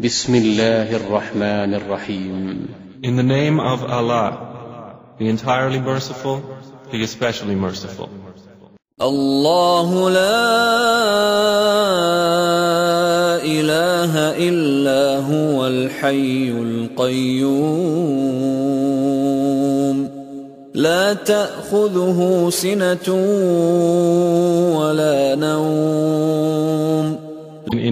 بسم الله الرحمن الرحيم In the name of Allah, the entirely merciful, the especially merciful. الله لا إله إلا هو الحي القيوم لا تأخذه سنة